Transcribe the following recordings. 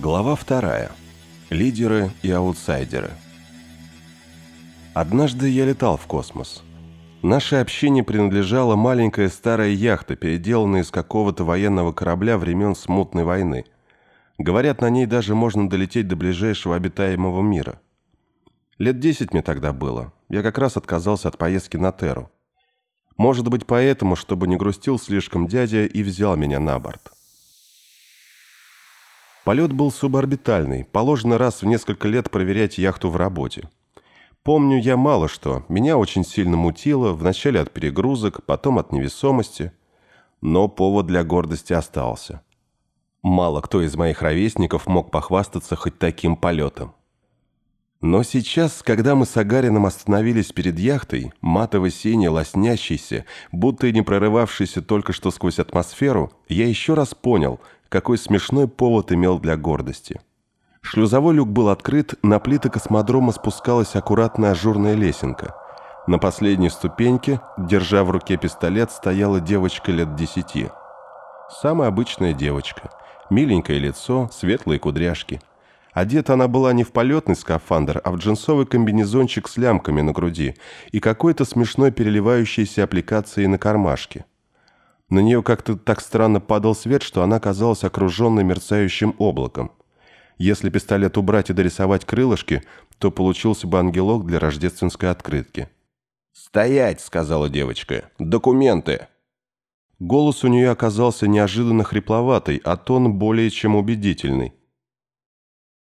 Глава вторая. Лидеры и аутсайдеры. Однажды я летал в космос. Нашей общине принадлежала маленькая старая яхта, переделанная из какого-то военного корабля времен Смутной войны. Говорят, на ней даже можно долететь до ближайшего обитаемого мира. Лет десять мне тогда было. Я как раз отказался от поездки на Терру. Может быть, поэтому, чтобы не грустил слишком дядя, и взял меня на борт. Полет был суборбитальный, положено раз в несколько лет проверять яхту в работе. Помню я мало что, меня очень сильно мутило, вначале от перегрузок, потом от невесомости, но повод для гордости остался. Мало кто из моих ровесников мог похвастаться хоть таким полетом. Но сейчас, когда мы с Агарином остановились перед яхтой, матово-синий, лоснящийся, будто и не прорывавшийся только что сквозь атмосферу, я еще раз понял, какой смешной повод имел для гордости. Шлюзовой люк был открыт, на плиты космодрома спускалась аккуратная ажурная лесенка. На последней ступеньке, держа в руке пистолет, стояла девочка лет десяти. Самая обычная девочка. Миленькое лицо, светлые кудряшки – Одета она была не в полетный скафандр, а в джинсовый комбинезончик с лямками на груди и какой-то смешной переливающейся аппликацией на кармашке. На нее как-то так странно падал свет, что она казалась окруженной мерцающим облаком. Если пистолет убрать и дорисовать крылышки, то получился бы ангелок для рождественской открытки. «Стоять!» — сказала девочка. «Документы!» Голос у нее оказался неожиданно хрипловатый, а тон более чем убедительный.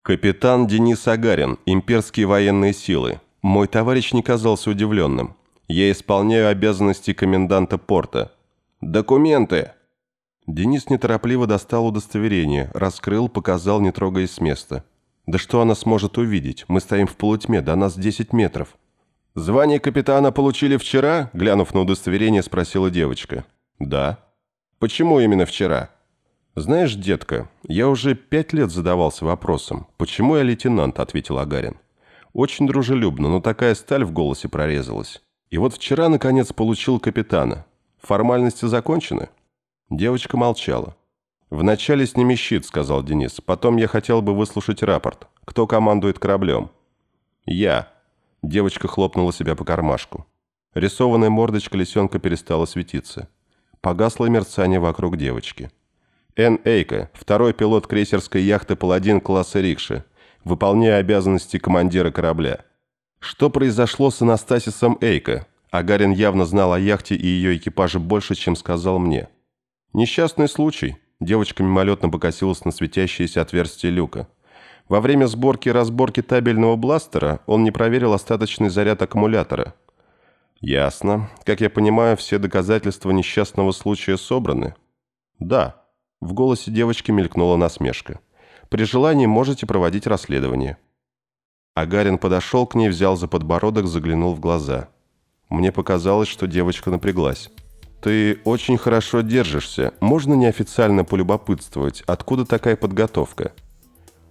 «Капитан Денис Агарин, имперские военные силы. Мой товарищ не казался удивленным. Я исполняю обязанности коменданта порта. Документы!» Денис неторопливо достал удостоверение, раскрыл, показал, не трогаясь с места. «Да что она сможет увидеть? Мы стоим в полутьме, до нас 10 метров». «Звание капитана получили вчера?» Глянув на удостоверение, спросила девочка. «Да». «Почему именно вчера?» «Знаешь, детка, я уже пять лет задавался вопросом, почему я лейтенант?» – ответил Агарин. Очень дружелюбно, но такая сталь в голосе прорезалась. И вот вчера, наконец, получил капитана. Формальности закончены?» Девочка молчала. «Вначале сними щит», – сказал Денис. «Потом я хотел бы выслушать рапорт. Кто командует кораблем?» «Я». Девочка хлопнула себя по кармашку. Рисованная мордочка лисенка перестала светиться. Погасло мерцание вокруг девочки. Н. Эйка, второй пилот крейсерской яхты «Паладин» класса «Рикши», выполняя обязанности командира корабля. Что произошло с Анастасисом Эйка? Агарин явно знал о яхте и ее экипаже больше, чем сказал мне. Несчастный случай. Девочка мимолетно покосилась на светящееся отверстие люка. Во время сборки и разборки табельного бластера он не проверил остаточный заряд аккумулятора. Ясно. Как я понимаю, все доказательства несчастного случая собраны? Да. В голосе девочки мелькнула насмешка. «При желании можете проводить расследование». Агарин подошел к ней, взял за подбородок, заглянул в глаза. Мне показалось, что девочка напряглась. «Ты очень хорошо держишься. Можно неофициально полюбопытствовать, откуда такая подготовка?»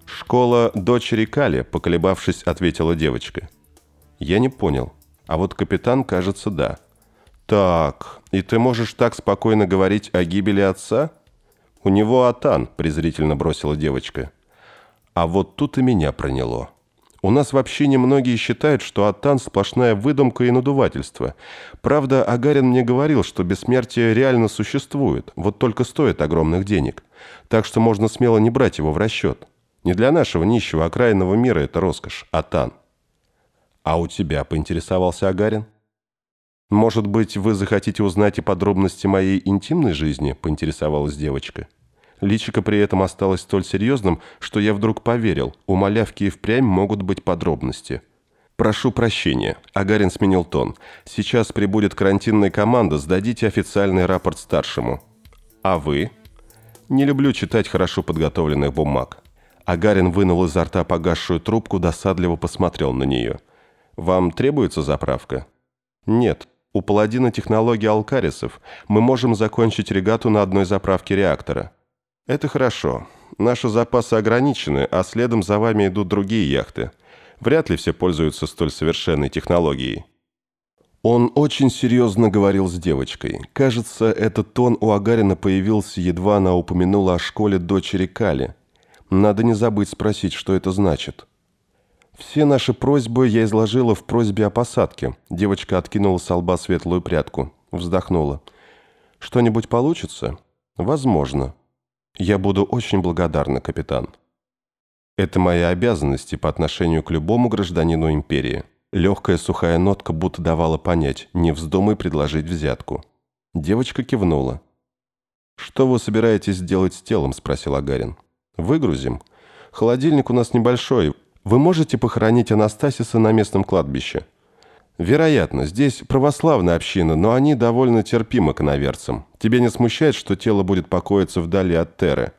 «Школа дочери Кали», — поколебавшись, ответила девочка. «Я не понял. А вот капитан, кажется, да». «Так, и ты можешь так спокойно говорить о гибели отца?» «У него Атан», – презрительно бросила девочка. А вот тут и меня проняло. У нас вообще немногие считают, что Атан – сплошная выдумка и надувательство. Правда, Агарин мне говорил, что бессмертие реально существует, вот только стоит огромных денег. Так что можно смело не брать его в расчет. Не для нашего нищего окраинного мира это роскошь, Атан. «А у тебя?» – поинтересовался Агарин. «Может быть, вы захотите узнать и подробности моей интимной жизни?» – поинтересовалась девочка. Личико при этом осталось столь серьезным, что я вдруг поверил, у малявки и впрямь могут быть подробности. «Прошу прощения», – Агарин сменил тон. «Сейчас прибудет карантинная команда, сдадите официальный рапорт старшему». «А вы?» «Не люблю читать хорошо подготовленных бумаг». Агарин вынул изо рта погасшую трубку, досадливо посмотрел на нее. «Вам требуется заправка?» «Нет. У паладина технология алкарисов. Мы можем закончить регату на одной заправке реактора». «Это хорошо. Наши запасы ограничены, а следом за вами идут другие яхты. Вряд ли все пользуются столь совершенной технологией». Он очень серьезно говорил с девочкой. Кажется, этот тон у Агарина появился, едва она упомянула о школе дочери Кали. Надо не забыть спросить, что это значит. Все наши просьбы я изложила в просьбе о посадке. Девочка откинула с лба светлую прядку. Вздохнула. Что-нибудь получится? Возможно. Я буду очень благодарна, капитан. Это мои обязанности по отношению к любому гражданину империи. Легкая сухая нотка будто давала понять, не вздумай предложить взятку. Девочка кивнула. «Что вы собираетесь делать с телом?» – спросил Агарин. «Выгрузим. Холодильник у нас небольшой. Вы можете похоронить Анастасиса на местном кладбище?» «Вероятно. Здесь православная община, но они довольно терпимы к наверцам. Тебе не смущает, что тело будет покоиться вдали от Терры?»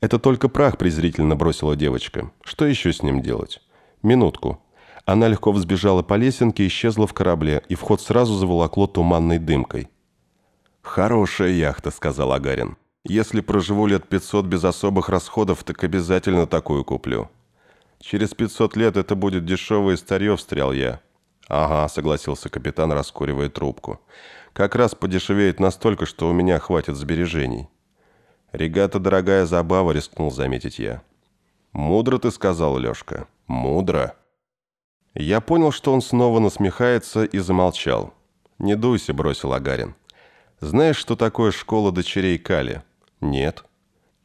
«Это только прах», – презрительно бросила девочка. «Что еще с ним делать?» «Минутку». Она легко взбежала по лесенке, исчезла в корабле, и вход сразу заволокло туманной дымкой. «Хорошая яхта», – сказал Агарин. «Если проживу лет 500 без особых расходов, так обязательно такую куплю». «Через 500 лет это будет дешевое старье», – встрял я. «Ага», – согласился капитан, раскуривая трубку. «Как раз подешевеет настолько, что у меня хватит сбережений». «Регата дорогая забава», – рискнул заметить я. «Мудро ты сказал, Лешка. Мудро». Я понял, что он снова насмехается и замолчал. «Не дуйся», – бросил Агарин. «Знаешь, что такое школа дочерей Кали?» «Нет».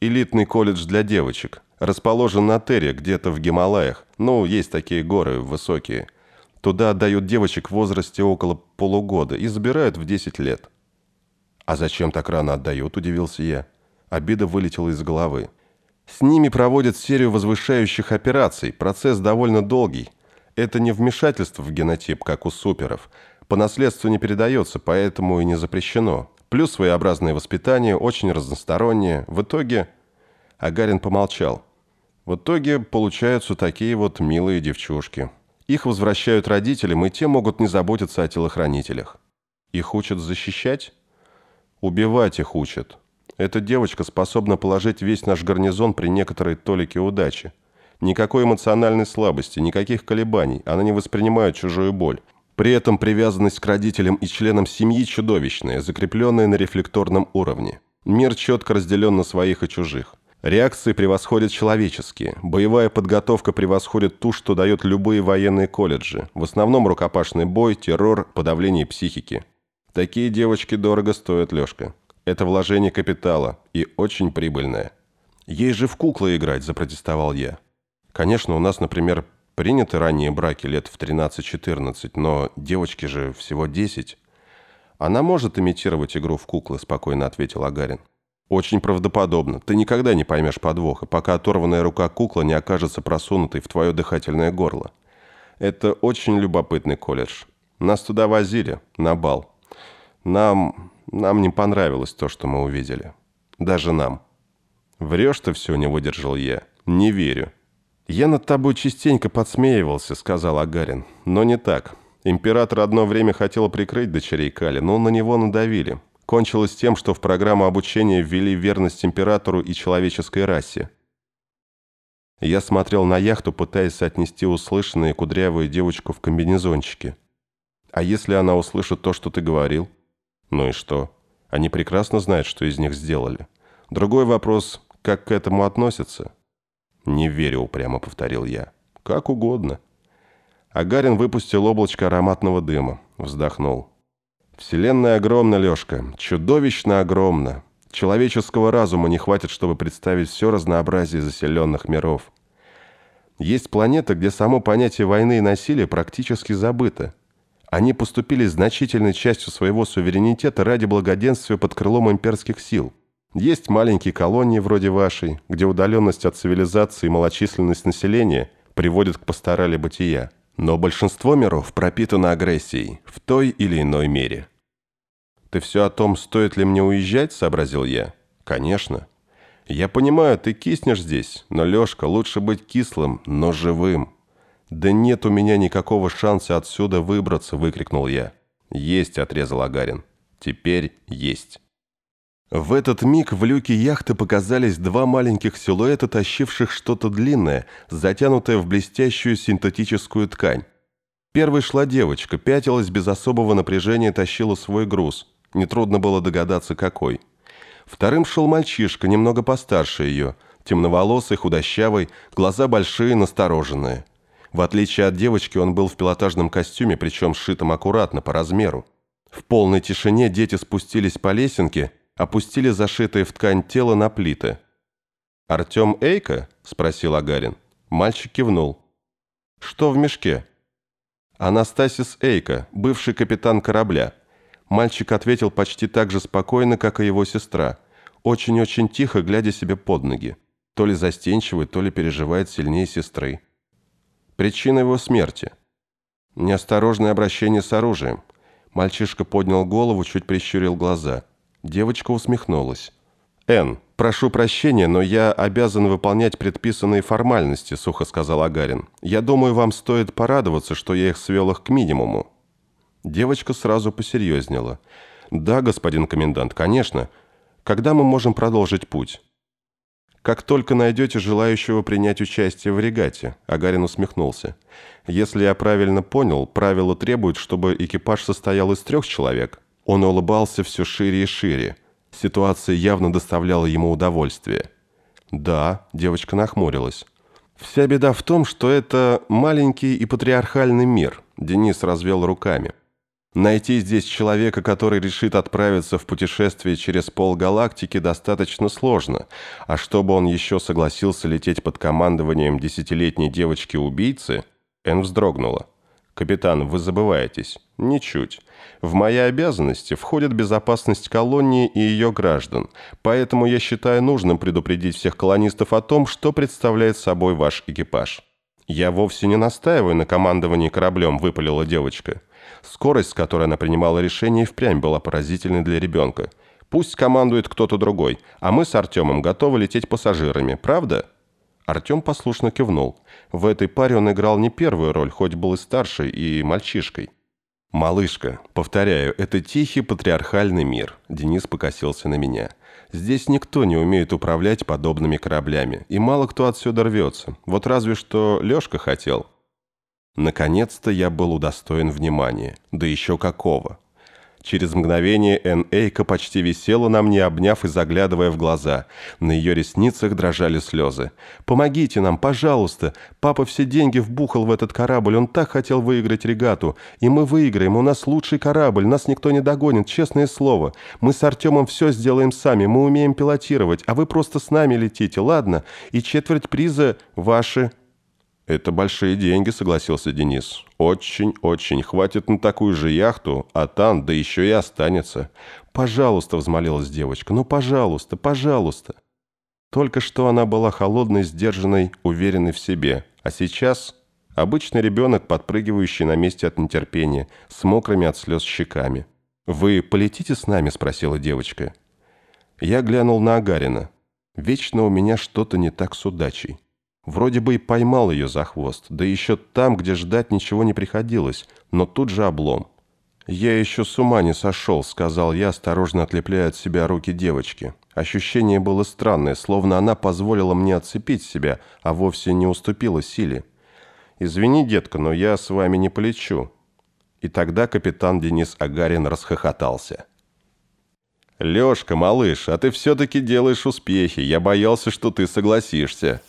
«Элитный колледж для девочек. Расположен на Терре, где-то в Гималаях. Ну, есть такие горы высокие. Туда отдают девочек в возрасте около полугода и забирают в 10 лет». «А зачем так рано отдают?» – удивился я. Обида вылетела из головы. «С ними проводят серию возвышающих операций. Процесс довольно долгий. Это не вмешательство в генотип, как у суперов. По наследству не передается, поэтому и не запрещено. Плюс своеобразное воспитание, очень разностороннее. В итоге... Агарин помолчал. В итоге получаются такие вот милые девчушки. Их возвращают родителям, и те могут не заботиться о телохранителях. Их учат защищать? Убивать их учат. Эта девочка способна положить весь наш гарнизон при некоторой толике удачи. Никакой эмоциональной слабости, никаких колебаний, она не воспринимает чужую боль. При этом привязанность к родителям и членам семьи чудовищная, закрепленная на рефлекторном уровне. Мир четко разделен на своих и чужих. Реакции превосходят человеческие. Боевая подготовка превосходит ту, что дает любые военные колледжи. В основном рукопашный бой, террор, подавление психики. Такие девочки дорого стоят, Лешка. Это вложение капитала и очень прибыльное. Ей же в куклы играть, запротестовал я. Конечно, у нас, например, приняты ранние браки лет в 13-14, но девочки же всего 10. Она может имитировать игру в куклы, спокойно ответил Агарин. Очень правдоподобно. Ты никогда не поймешь подвоха, пока оторванная рука куклы не окажется просунутой в твое дыхательное горло. Это очень любопытный колледж. Нас туда возили, на бал. Нам... нам не понравилось то, что мы увидели. Даже нам. Врешь ты все, не выдержал я. Не верю. «Я над тобой частенько подсмеивался», — сказал Агарин. «Но не так. Император одно время хотел прикрыть дочерей Кали, но на него надавили. Кончилось тем, что в программу обучения ввели верность императору и человеческой расе. Я смотрел на яхту, пытаясь отнести услышанное кудрявую девочку в комбинезончике. А если она услышит то, что ты говорил? Ну и что? Они прекрасно знают, что из них сделали. Другой вопрос, как к этому относятся?» «Не верю», — упрямо повторил я. «Как угодно». Агарин выпустил облачко ароматного дыма. Вздохнул. «Вселенная огромна, Лешка. Чудовищно огромна. Человеческого разума не хватит, чтобы представить все разнообразие заселенных миров. Есть планеты, где само понятие войны и насилия практически забыто. Они поступили значительной частью своего суверенитета ради благоденствия под крылом имперских сил. Есть маленькие колонии вроде вашей, где удаленность от цивилизации и малочисленность населения приводят к пасторали бытия. Но большинство миров пропитано агрессией в той или иной мере. «Ты все о том, стоит ли мне уезжать?» – сообразил я. «Конечно. Я понимаю, ты киснешь здесь, но, Лешка, лучше быть кислым, но живым». «Да нет у меня никакого шанса отсюда выбраться!» – выкрикнул я. «Есть!» – отрезал Агарин. «Теперь есть!» В этот миг в люке яхты показались два маленьких силуэта, тащивших что-то длинное, затянутое в блестящую синтетическую ткань. Первой шла девочка, пятилась без особого напряжения, тащила свой груз. Нетрудно было догадаться, какой. Вторым шел мальчишка, немного постарше ее. Темноволосый, худощавый, глаза большие, настороженные. В отличие от девочки, он был в пилотажном костюме, причем сшитом аккуратно, по размеру. В полной тишине дети спустились по лесенке, опустили зашитое в ткань тело на плиты. «Артем Эйка?» – спросил Агарин. Мальчик кивнул. «Что в мешке?» «Анастасис Эйка, бывший капитан корабля». Мальчик ответил почти так же спокойно, как и его сестра. Очень-очень тихо, глядя себе под ноги. То ли застенчивый, то ли переживает сильнее сестры. Причина его смерти. Неосторожное обращение с оружием. Мальчишка поднял голову, чуть прищурил глаза. Девочка усмехнулась. «Энн, прошу прощения, но я обязан выполнять предписанные формальности», сухо сказал Агарин. «Я думаю, вам стоит порадоваться, что я их свел их к минимуму». Девочка сразу посерьезнела. «Да, господин комендант, конечно. Когда мы можем продолжить путь?» «Как только найдете желающего принять участие в регате», — Агарин усмехнулся. «Если я правильно понял, правила требуют, чтобы экипаж состоял из трех человек». Он улыбался все шире и шире. Ситуация явно доставляла ему удовольствие. «Да», — девочка нахмурилась. «Вся беда в том, что это маленький и патриархальный мир», — Денис развел руками. Найти здесь человека, который решит отправиться в путешествие через полгалактики, достаточно сложно, а чтобы он еще согласился лететь под командованием десятилетней девочки-убийцы, Эн вздрогнула. «Капитан, вы забываетесь». «Ничуть. В мои обязанности входит безопасность колонии и ее граждан, поэтому я считаю нужным предупредить всех колонистов о том, что представляет собой ваш экипаж». «Я вовсе не настаиваю на командовании кораблем», — выпалила девочка. Скорость, с которой она принимала решение, впрямь была поразительной для ребенка. «Пусть командует кто-то другой, а мы с Артемом готовы лететь пассажирами, правда?» Артем послушно кивнул. В этой паре он играл не первую роль, хоть был и старшей, и мальчишкой. «Малышка, повторяю, это тихий патриархальный мир», — Денис покосился на меня. «Здесь никто не умеет управлять подобными кораблями, и мало кто отсюда рвется. Вот разве что Лешка хотел». Наконец-то я был удостоен внимания. Да еще какого. Через мгновение Эн Эйка почти висела на мне, обняв и заглядывая в глаза. На ее ресницах дрожали слезы. «Помогите нам, пожалуйста! Папа все деньги вбухал в этот корабль, он так хотел выиграть регату. И мы выиграем, у нас лучший корабль, нас никто не догонит, честное слово. Мы с Артемом все сделаем сами, мы умеем пилотировать, а вы просто с нами летите, ладно? И четверть приза ваши...» «Это большие деньги», — согласился Денис. «Очень-очень. Хватит на такую же яхту, а там, да еще и останется». «Пожалуйста», — взмолилась девочка, — «ну, пожалуйста, пожалуйста». Только что она была холодной, сдержанной, уверенной в себе. А сейчас обычный ребенок, подпрыгивающий на месте от нетерпения, с мокрыми от слез щеками. «Вы полетите с нами?» — спросила девочка. Я глянул на Агарина. «Вечно у меня что-то не так с удачей». Вроде бы и поймал ее за хвост, да еще там, где ждать ничего не приходилось, но тут же облом. «Я еще с ума не сошел», — сказал я, осторожно отлепляя от себя руки девочки. Ощущение было странное, словно она позволила мне отцепить себя, а вовсе не уступила силе. «Извини, детка, но я с вами не полечу». И тогда капитан Денис Агарин расхохотался. «Лешка, малыш, а ты все-таки делаешь успехи. Я боялся, что ты согласишься».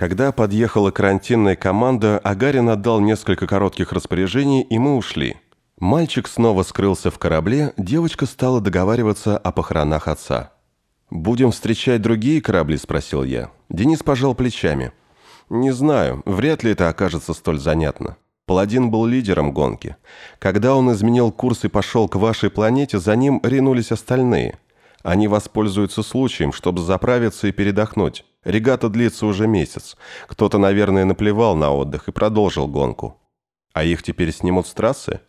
Когда подъехала карантинная команда, Агарин отдал несколько коротких распоряжений, и мы ушли. Мальчик снова скрылся в корабле, девочка стала договариваться о похоронах отца. «Будем встречать другие корабли?» – спросил я. Денис пожал плечами. «Не знаю, вряд ли это окажется столь занятно. Паладин был лидером гонки. Когда он изменил курс и пошел к вашей планете, за ним ринулись остальные. Они воспользуются случаем, чтобы заправиться и передохнуть. Регата длится уже месяц. Кто-то, наверное, наплевал на отдых и продолжил гонку. А их теперь снимут с трассы?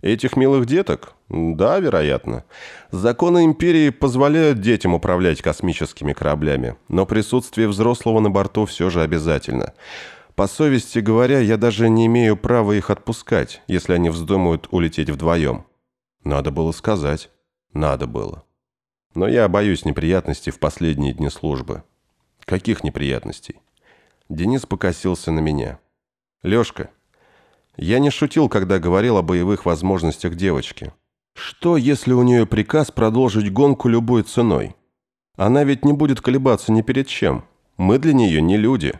Этих милых деток? Да, вероятно. Законы империи позволяют детям управлять космическими кораблями, но присутствие взрослого на борту все же обязательно. По совести говоря, я даже не имею права их отпускать, если они вздумают улететь вдвоем. Надо было сказать. Надо было. Но я боюсь неприятностей в последние дни службы. Каких неприятностей? Денис покосился на меня. Лешка, я не шутил, когда говорил о боевых возможностях девочки. Что, если у нее приказ продолжить гонку любой ценой? Она ведь не будет колебаться ни перед чем. Мы для нее не люди.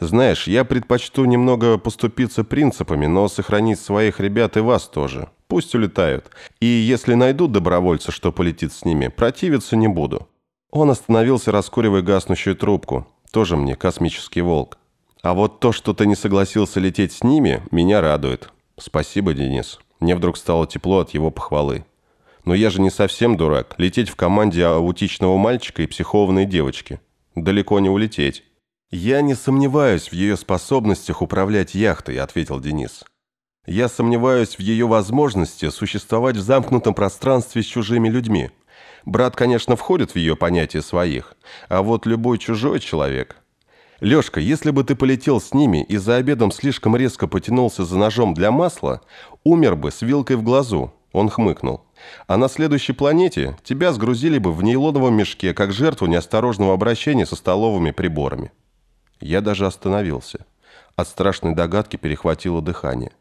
Знаешь, я предпочту немного поступиться принципами, но сохранить своих ребят и вас тоже. Пусть улетают. И если найдут добровольца, что полетит с ними, противиться не буду». Он остановился, раскуривая гаснущую трубку. Тоже мне космический волк. А вот то, что ты не согласился лететь с ними, меня радует. Спасибо, Денис. Мне вдруг стало тепло от его похвалы. Но я же не совсем дурак. Лететь в команде аутичного мальчика и психованной девочки. Далеко не улететь. «Я не сомневаюсь в ее способностях управлять яхтой», — ответил Денис. «Я сомневаюсь в ее возможности существовать в замкнутом пространстве с чужими людьми. Брат, конечно, входит в ее понятие своих, а вот любой чужой человек...» «Лешка, если бы ты полетел с ними и за обедом слишком резко потянулся за ножом для масла, умер бы с вилкой в глазу», — он хмыкнул. А на следующей планете тебя сгрузили бы в нейлоновом мешке, как жертву неосторожного обращения со столовыми приборами. Я даже остановился. От страшной догадки перехватило дыхание.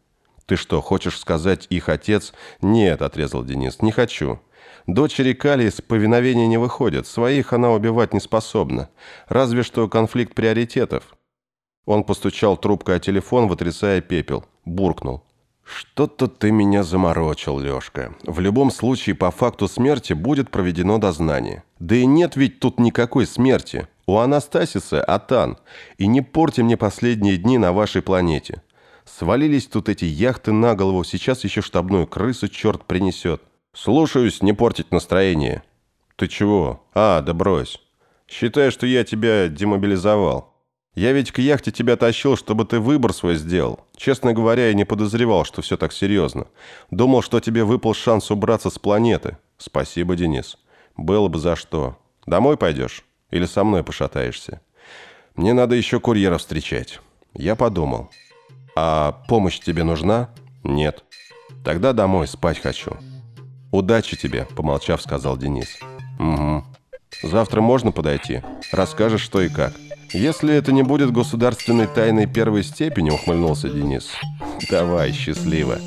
«Ты что, хочешь сказать, их отец?» «Нет», — отрезал Денис, — «не хочу. Дочери Кали из повиновения не выходят, своих она убивать не способна. Разве что конфликт приоритетов». Он постучал трубкой о телефон, вытрясая пепел. Буркнул. «Что-то ты меня заморочил, Лешка. В любом случае, по факту смерти будет проведено дознание. Да и нет ведь тут никакой смерти. У Анастасиса Атан. И не порти мне последние дни на вашей планете. Свалились тут эти яхты на голову, сейчас еще штабную крысу черт принесет. Слушаюсь, не портить настроение. Ты чего? А, да брось. Считай, что я тебя демобилизовал. Я ведь к яхте тебя тащил, чтобы ты выбор свой сделал. Честно говоря, я не подозревал, что все так серьезно. Думал, что тебе выпал шанс убраться с планеты. Спасибо, Денис. Было бы за что. Домой пойдешь? Или со мной пошатаешься? Мне надо еще курьера встречать. Я подумал. А помощь тебе нужна? Нет. Тогда домой, спать хочу. Удачи тебе, помолчав, сказал Денис. Угу. Завтра можно подойти? Расскажешь, что и как. «Если это не будет государственной тайной первой степени», — ухмыльнулся Денис. «Давай, счастливо».